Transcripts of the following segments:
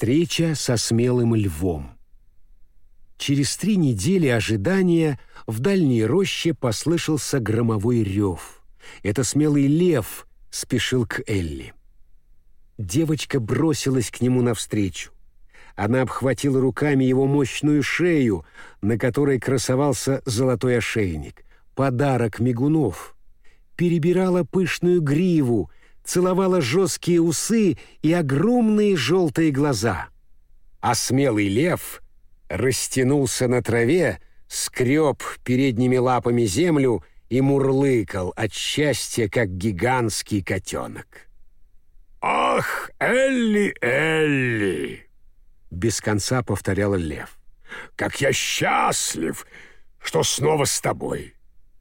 Встреча со смелым львом. Через три недели ожидания в дальней роще послышался громовой рев. Это смелый лев спешил к Элли. Девочка бросилась к нему навстречу. Она обхватила руками его мощную шею, на которой красовался золотой ошейник, подарок мигунов. Перебирала пышную гриву, целовала жесткие усы и огромные желтые глаза. А смелый лев растянулся на траве, скреб передними лапами землю и мурлыкал от счастья, как гигантский котенок. «Ах, Элли, Элли!» — без конца повторял лев. «Как я счастлив, что снова с тобой!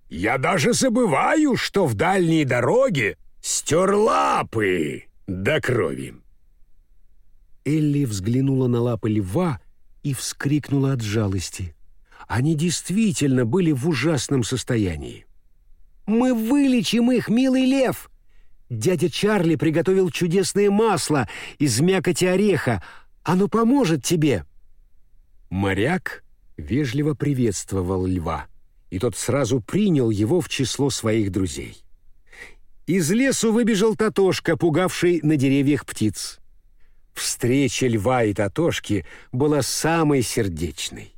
Я даже забываю, что в дальней дороге стер лапы до крови!» Элли взглянула на лапы льва и вскрикнула от жалости. Они действительно были в ужасном состоянии. «Мы вылечим их, милый лев!» Дядя Чарли приготовил чудесное масло из мякоти ореха. Оно поможет тебе. Моряк вежливо приветствовал льва, и тот сразу принял его в число своих друзей. Из лесу выбежал Татошка, пугавший на деревьях птиц. Встреча льва и Татошки была самой сердечной.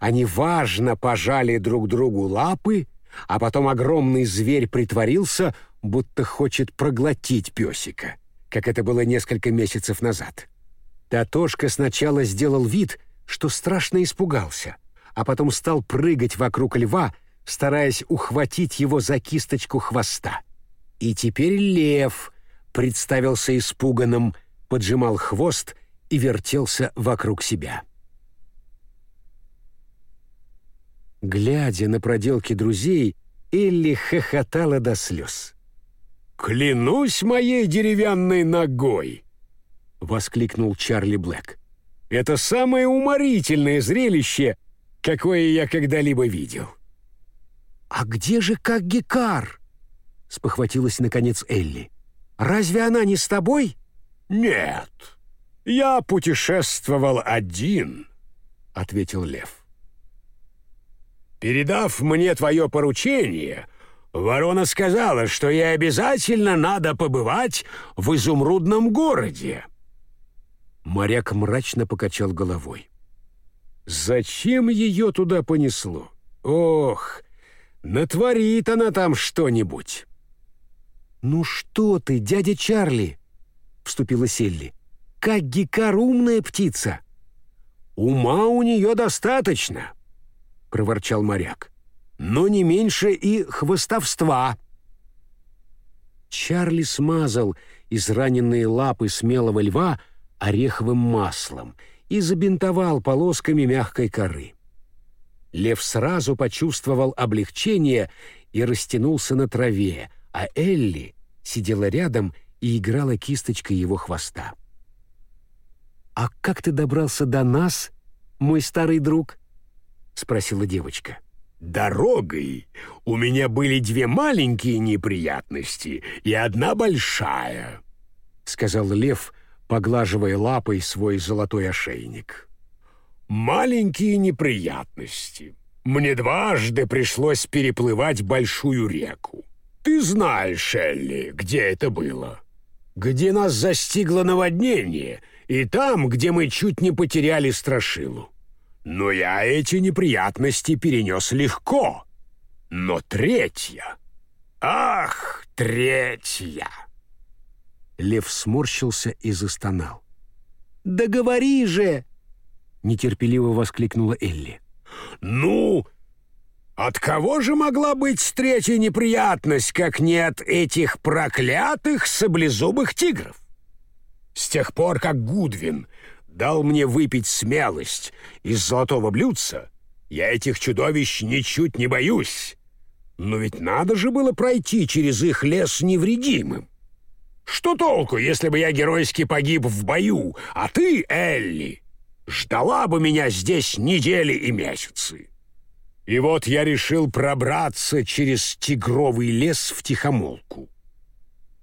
Они важно пожали друг другу лапы, а потом огромный зверь притворился, будто хочет проглотить песика, как это было несколько месяцев назад. Татошка сначала сделал вид, что страшно испугался, а потом стал прыгать вокруг льва, стараясь ухватить его за кисточку хвоста. И теперь лев представился испуганным, поджимал хвост и вертелся вокруг себя. Глядя на проделки друзей, Элли хохотала до слез. «Клянусь моей деревянной ногой!» — воскликнул Чарли Блэк. «Это самое уморительное зрелище, какое я когда-либо видел». «А где же как Гекар?» — спохватилась наконец Элли. «Разве она не с тобой?» «Нет, я путешествовал один», — ответил Лев. «Передав мне твое поручение, ворона сказала, что ей обязательно надо побывать в изумрудном городе». Моряк мрачно покачал головой. «Зачем ее туда понесло? Ох, натворит она там что-нибудь!» «Ну что ты, дядя Чарли!» — вступила Селли. «Как гикар умная птица!» «Ума у нее достаточно!» — проворчал моряк. «Но не меньше и хвостовства!» Чарли смазал израненные лапы смелого льва ореховым маслом и забинтовал полосками мягкой коры. Лев сразу почувствовал облегчение и растянулся на траве, а Элли сидела рядом и играла кисточкой его хвоста. «А как ты добрался до нас, мой старый друг?» — спросила девочка. «Дорогой у меня были две маленькие неприятности и одна большая», — сказал лев, поглаживая лапой свой золотой ошейник. «Маленькие неприятности. Мне дважды пришлось переплывать большую реку. Ты знаешь, Элли, где это было?» где нас застигло наводнение, и там, где мы чуть не потеряли страшилу. Но я эти неприятности перенес легко. Но третья... Ах, третья!» Лев сморщился и застонал. «Да говори же!» — нетерпеливо воскликнула Элли. «Ну, от кого же могла быть третья неприятность, как не от этих проклятых саблезубых тигров? С тех пор, как Гудвин дал мне выпить смелость из золотого блюдца, я этих чудовищ ничуть не боюсь. Но ведь надо же было пройти через их лес невредимым. Что толку, если бы я геройски погиб в бою, а ты, Элли, ждала бы меня здесь недели и месяцы? И вот я решил пробраться через тигровый лес в тихомолку.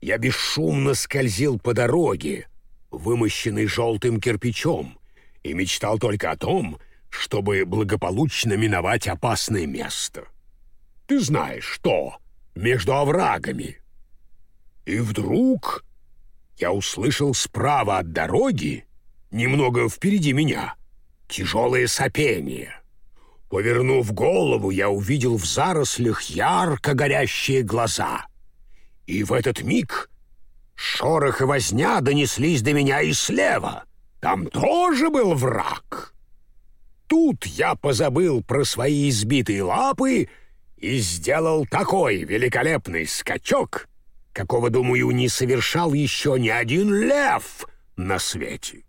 Я бесшумно скользил по дороге, вымощенный желтым кирпичом, и мечтал только о том, чтобы благополучно миновать опасное место. Ты знаешь что? Между оврагами. И вдруг я услышал справа от дороги, немного впереди меня, тяжелое сопение. Повернув голову, я увидел в зарослях ярко горящие глаза. И в этот миг шорох и возня донеслись до меня и слева. Там тоже был враг. Тут я позабыл про свои избитые лапы и сделал такой великолепный скачок, какого, думаю, не совершал еще ни один лев на свете.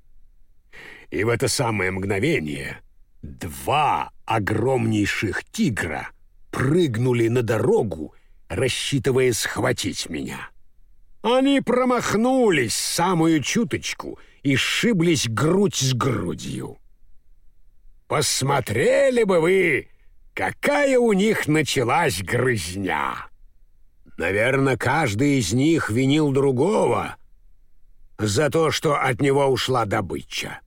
И в это самое мгновение два огромнейших тигра прыгнули на дорогу, рассчитывая схватить меня. Они промахнулись самую чуточку и сшиблись грудь с грудью. Посмотрели бы вы, какая у них началась грызня. Наверное, каждый из них винил другого за то, что от него ушла добыча.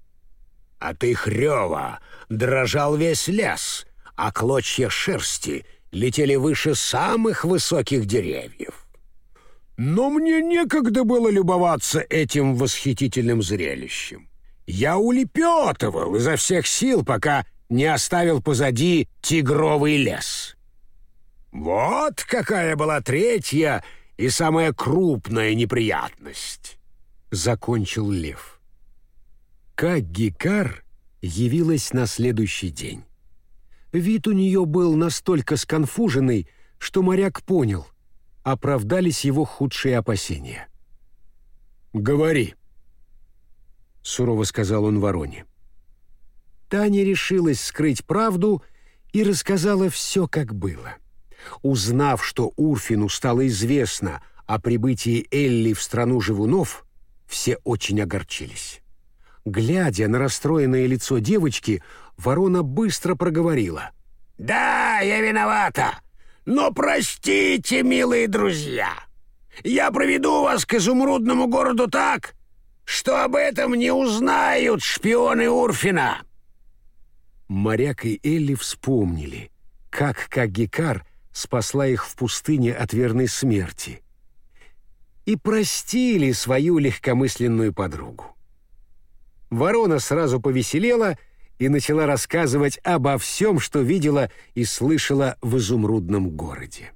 От их рева дрожал весь лес, а клочья шерсти летели выше самых высоких деревьев. Но мне некогда было любоваться этим восхитительным зрелищем. Я улепетывал изо всех сил, пока не оставил позади тигровый лес. Вот какая была третья и самая крупная неприятность, — закончил лев. Как Гикар явилась на следующий день. Вид у нее был настолько сконфуженный, что моряк понял, оправдались его худшие опасения. «Говори», — сурово сказал он вороне. Таня решилась скрыть правду и рассказала все, как было. Узнав, что Урфину стало известно о прибытии Элли в страну живунов, все очень огорчились. Глядя на расстроенное лицо девочки, ворона быстро проговорила. «Да, я виновата, но простите, милые друзья. Я проведу вас к изумрудному городу так, что об этом не узнают шпионы Урфина». Моряк и Элли вспомнили, как Кагикар спасла их в пустыне от верной смерти, и простили свою легкомысленную подругу. Ворона сразу повеселела и начала рассказывать обо всем, что видела и слышала в изумрудном городе.